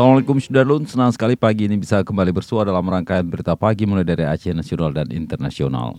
Assalamualaikum Sudarlun, senang sekali pagi ini bisa kembali bersua dalam rangkaian berita pagi mulai dari Aceh Nasional dan Internasional.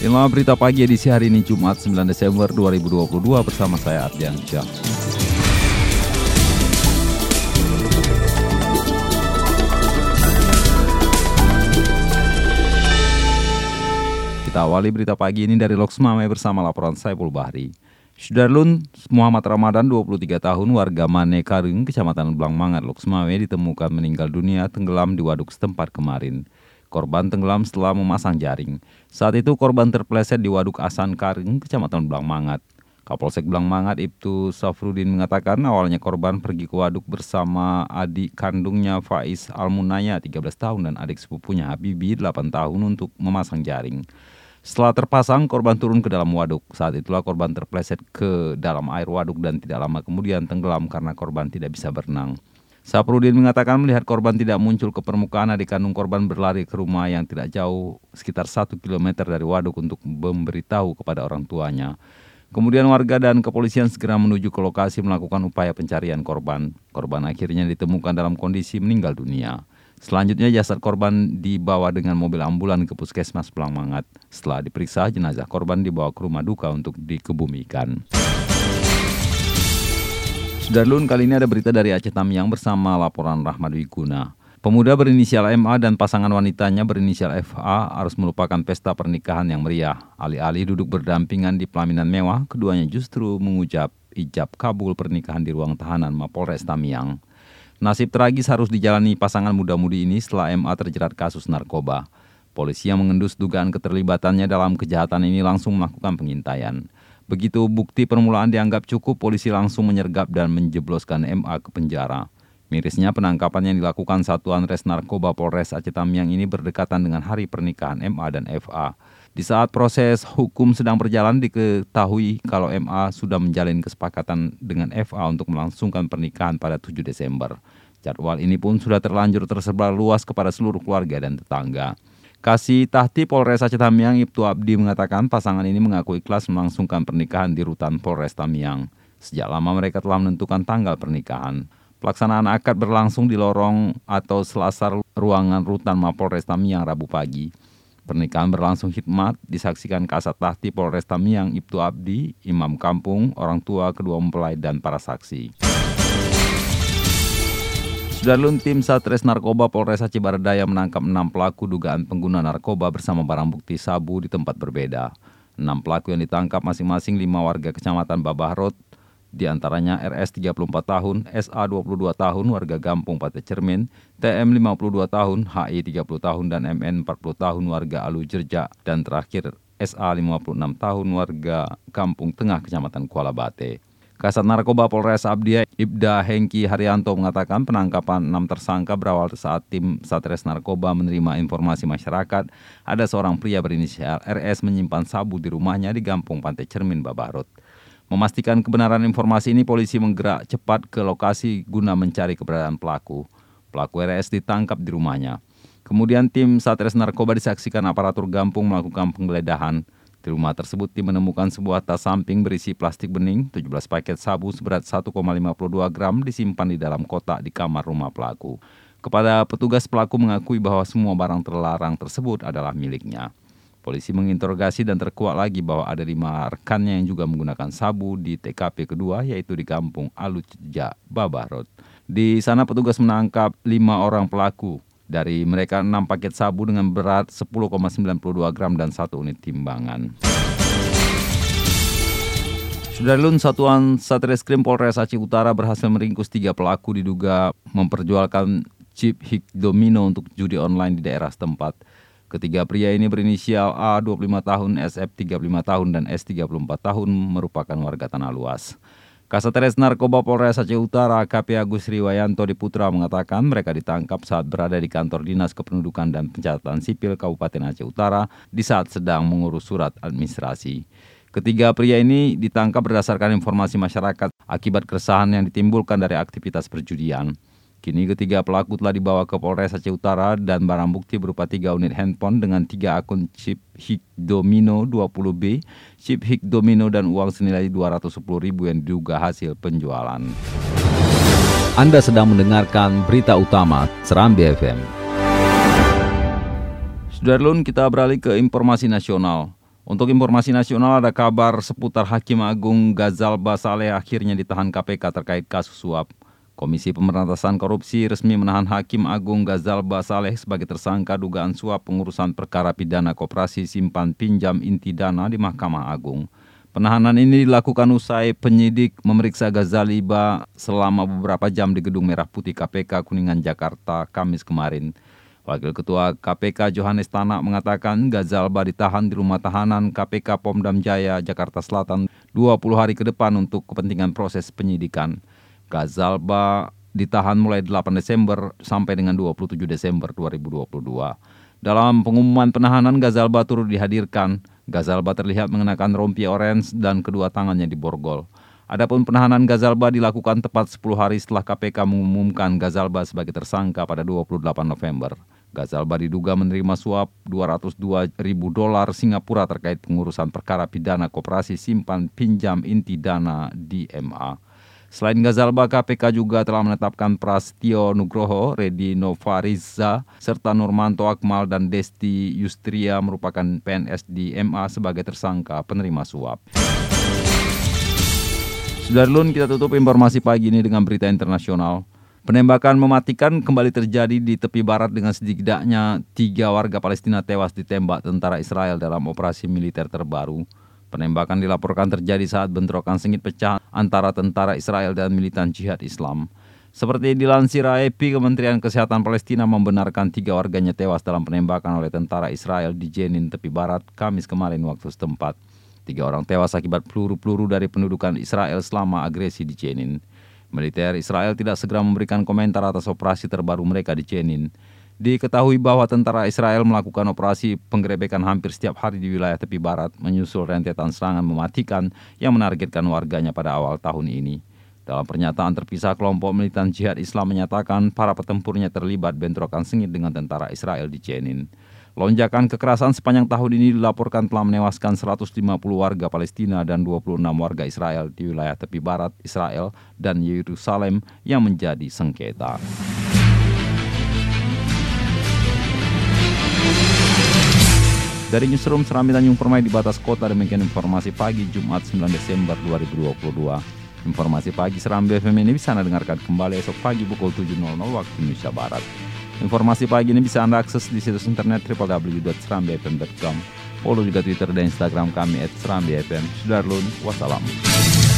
Inilah berita pagi edisi hari ini Jumat 9 Desember 2022 bersama saya Ardian Syah. Kita awali berita pagi ini dari Loksmame bersama laporan Saiful Bahri. Sudarlun Muhammad Ramadan 23 tahun warga Mane Karung, Kecamatan Blangmangat, Loksmawe ditemukan meninggal dunia tenggelam di waduk setempat kemarin. Korban tenggelam setelah memasang jaring. Saat itu korban terpleset di waduk Asan Karung, Kecamatan Blangmangat. Kapolsek Blangmangat Ibtu Safrudin mengatakan awalnya korban pergi ke waduk bersama adik kandungnya Faiz Almunaya 13 tahun dan adik sepupunya Habibi 8 tahun untuk memasang jaring. Setelah terpasang, korban turun ke dalam waduk. Saat itulah korban terpleset ke dalam air waduk dan tidak lama kemudian tenggelam karena korban tidak bisa berenang. Saprudin mengatakan melihat korban tidak muncul ke permukaan, adik kandung korban berlari ke rumah yang tidak jauh, sekitar satu kilometer dari waduk untuk memberitahu kepada orang tuanya. Kemudian warga dan kepolisian segera menuju ke lokasi melakukan upaya pencarian korban. Korban akhirnya ditemukan dalam kondisi meninggal dunia. Selanjutnya jasad korban dibawa dengan mobil ambulan ke puskesmas Pelangmangat. Setelah diperiksa, jenazah korban dibawa ke rumah duka untuk dikebumikan. Sudarlun kali ini ada berita dari Aceh Tamiang bersama laporan Rahmat Wiguna. Pemuda berinisial MA dan pasangan wanitanya berinisial FA harus melupakan pesta pernikahan yang meriah. Alih-alih duduk berdampingan di pelaminan mewah, keduanya justru mengucap ijab kabul pernikahan di ruang tahanan Mapolres Tamiang. Nasib tragis harus dijalani pasangan muda-mudi ini setelah MA terjerat kasus narkoba. Polisi yang mengendus dugaan keterlibatannya dalam kejahatan ini langsung melakukan pengintaian. Begitu bukti permulaan dianggap cukup, polisi langsung menyergap dan menjebloskan MA ke penjara. Mirisnya penangkapan yang dilakukan Satuan Res Narkoba Polres Aceh Tamiang ini berdekatan dengan hari pernikahan MA dan FA. Di saat proses hukum sedang berjalan diketahui kalau MA sudah menjalin kesepakatan dengan FA untuk melangsungkan pernikahan pada 7 Desember. Jadwal ini pun sudah terlanjur tersebar luas kepada seluruh keluarga dan tetangga. Kasih Tahti Polres Aceh Tamiang Ibtu Abdi mengatakan pasangan ini mengaku ikhlas melangsungkan pernikahan di rutan Polres Tamiang. Sejak lama mereka telah menentukan tanggal pernikahan. Pelaksanaan akad berlangsung di lorong atau selasar ruangan rutan Mapolres Tamiang Rabu pagi. Pernikahan berlangsung hikmat, disaksikan Kasat Tahti Polres Tamiang Ibtu Abdi, Imam Kampung, orang tua kedua mempelai dan para saksi. Sudarlun tim Satres Narkoba Polres Aceh Baradaya menangkap enam pelaku dugaan pengguna narkoba bersama barang bukti sabu di tempat berbeda. Enam pelaku yang ditangkap masing-masing lima warga kecamatan Babahrot, di antaranya RS 34 tahun, SA 22 tahun warga Gampung Pate Cermin, TM 52 tahun, HI 30 tahun dan MN 40 tahun warga Alu Jerja dan terakhir SA 56 tahun warga Kampung Tengah Kecamatan Kuala Bate. Kasat Narkoba Polres Abdia Ibda Hengki Haryanto mengatakan penangkapan enam tersangka berawal saat tim Satres Narkoba menerima informasi masyarakat ada seorang pria berinisial RS menyimpan sabu di rumahnya di Gampung Pantai Cermin Babarut. Memastikan kebenaran informasi ini, polisi menggerak cepat ke lokasi guna mencari keberadaan pelaku. Pelaku RS ditangkap di rumahnya. Kemudian tim Satres Narkoba disaksikan aparatur Gampung melakukan penggeledahan. Di rumah tersebut tim menemukan sebuah tas samping berisi plastik bening, 17 paket sabu seberat 1,52 gram disimpan di dalam kotak di kamar rumah pelaku. Kepada petugas pelaku mengakui bahwa semua barang terlarang tersebut adalah miliknya. Polisi menginterogasi dan terkuat lagi bahwa ada lima rekannya yang juga menggunakan sabu di TKP kedua yaitu di kampung Alucja, Babarot. Di sana petugas menangkap lima orang pelaku. Dari mereka enam paket sabu dengan berat 10,92 gram dan satu unit timbangan. Sudarlun Satuan Satreskrim Polres Aceh Utara berhasil meringkus tiga pelaku diduga memperjualkan chip hik domino untuk judi online di daerah setempat. Ketiga pria ini berinisial A 25 tahun, SF 35 tahun, dan S 34 tahun merupakan warga tanah luas. Kasateres Narkoba Polres Aceh Utara KP Agus Riwayanto di Putra mengatakan mereka ditangkap saat berada di kantor Dinas Kependudukan dan Pencatatan Sipil Kabupaten Aceh Utara di saat sedang mengurus surat administrasi. Ketiga pria ini ditangkap berdasarkan informasi masyarakat akibat keresahan yang ditimbulkan dari aktivitas perjudian. Kini ketiga pelaku telah dibawa ke Polres Aceh Utara dan barang bukti berupa tiga unit handphone dengan tiga akun chip Hik Domino 20B, chip Hik Domino dan uang senilai 210 ribu yang diduga hasil penjualan. Anda sedang mendengarkan berita utama Serambi FM. Sudarlun kita beralih ke informasi nasional. Untuk informasi nasional ada kabar seputar Hakim Agung Gazal Basaleh akhirnya ditahan KPK terkait kasus suap. Komisi Pemberantasan Korupsi resmi menahan Hakim Agung Gazal Basaleh sebagai tersangka dugaan suap pengurusan perkara pidana koperasi simpan pinjam inti dana di Mahkamah Agung. Penahanan ini dilakukan usai penyidik memeriksa Gazaliba selama beberapa jam di Gedung Merah Putih KPK Kuningan Jakarta Kamis kemarin. Wakil Ketua KPK Johannes Tanak mengatakan Gazalba ditahan di rumah tahanan KPK Pomdam Jaya, Jakarta Selatan 20 hari ke depan untuk kepentingan proses penyidikan. Gazalba ditahan mulai 8 Desember sampai dengan 27 Desember 2022. Dalam pengumuman penahanan, Gazalba turut dihadirkan. Gazalba terlihat mengenakan rompi orange dan kedua tangannya diborgol. Adapun penahanan Gazalba dilakukan tepat 10 hari setelah KPK mengumumkan Gazalba sebagai tersangka pada 28 November. Gazalba diduga menerima suap 202 ribu dolar Singapura terkait pengurusan perkara pidana koperasi simpan pinjam inti dana di MA. Selain Gazalba, KPK juga telah menetapkan Prastio Nugroho, Redi Novariza, serta Nurmanto Akmal dan Desti Yustria merupakan PNS di MA sebagai tersangka penerima suap. Sudarlun, kita tutup informasi pagi ini dengan berita internasional. Penembakan mematikan kembali terjadi di tepi barat dengan setidaknya tiga warga Palestina tewas ditembak tentara Israel dalam operasi militer terbaru. Penembakan dilaporkan terjadi saat bentrokan sengit pecah antara tentara Israel dan militan jihad Islam. Seperti dilansir AEP, Kementerian Kesehatan Palestina membenarkan tiga warganya tewas dalam penembakan oleh tentara Israel di Jenin, tepi barat, Kamis kemarin waktu setempat. Tiga orang tewas akibat peluru-peluru dari pendudukan Israel selama agresi di Jenin. Militer Israel tidak segera memberikan komentar atas operasi terbaru mereka di Jenin. Diketahui bahwa tentara Israel melakukan operasi penggerebekan hampir setiap hari di wilayah tepi barat menyusul rentetan serangan mematikan yang menargetkan warganya pada awal tahun ini. Dalam pernyataan terpisah, kelompok militan jihad Islam menyatakan para petempurnya terlibat bentrokan sengit dengan tentara Israel di Jenin. Lonjakan kekerasan sepanjang tahun ini dilaporkan telah menewaskan 150 warga Palestina dan 26 warga Israel di wilayah tepi barat Israel dan Yerusalem yang menjadi sengketa. Dari Newsroom Serambi Tanjung Permai di batas kota demikian informasi pagi Jumat 9 Desember 2022. Informasi pagi Serambi FM ini bisa Anda dengarkan kembali esok pagi pukul 7.00 waktu Indonesia Barat. Informasi pagi ini bisa Anda akses di situs internet www.serambifm.com. Follow juga Twitter dan Instagram kami at Serambi FM. Sudarlun, wassalam.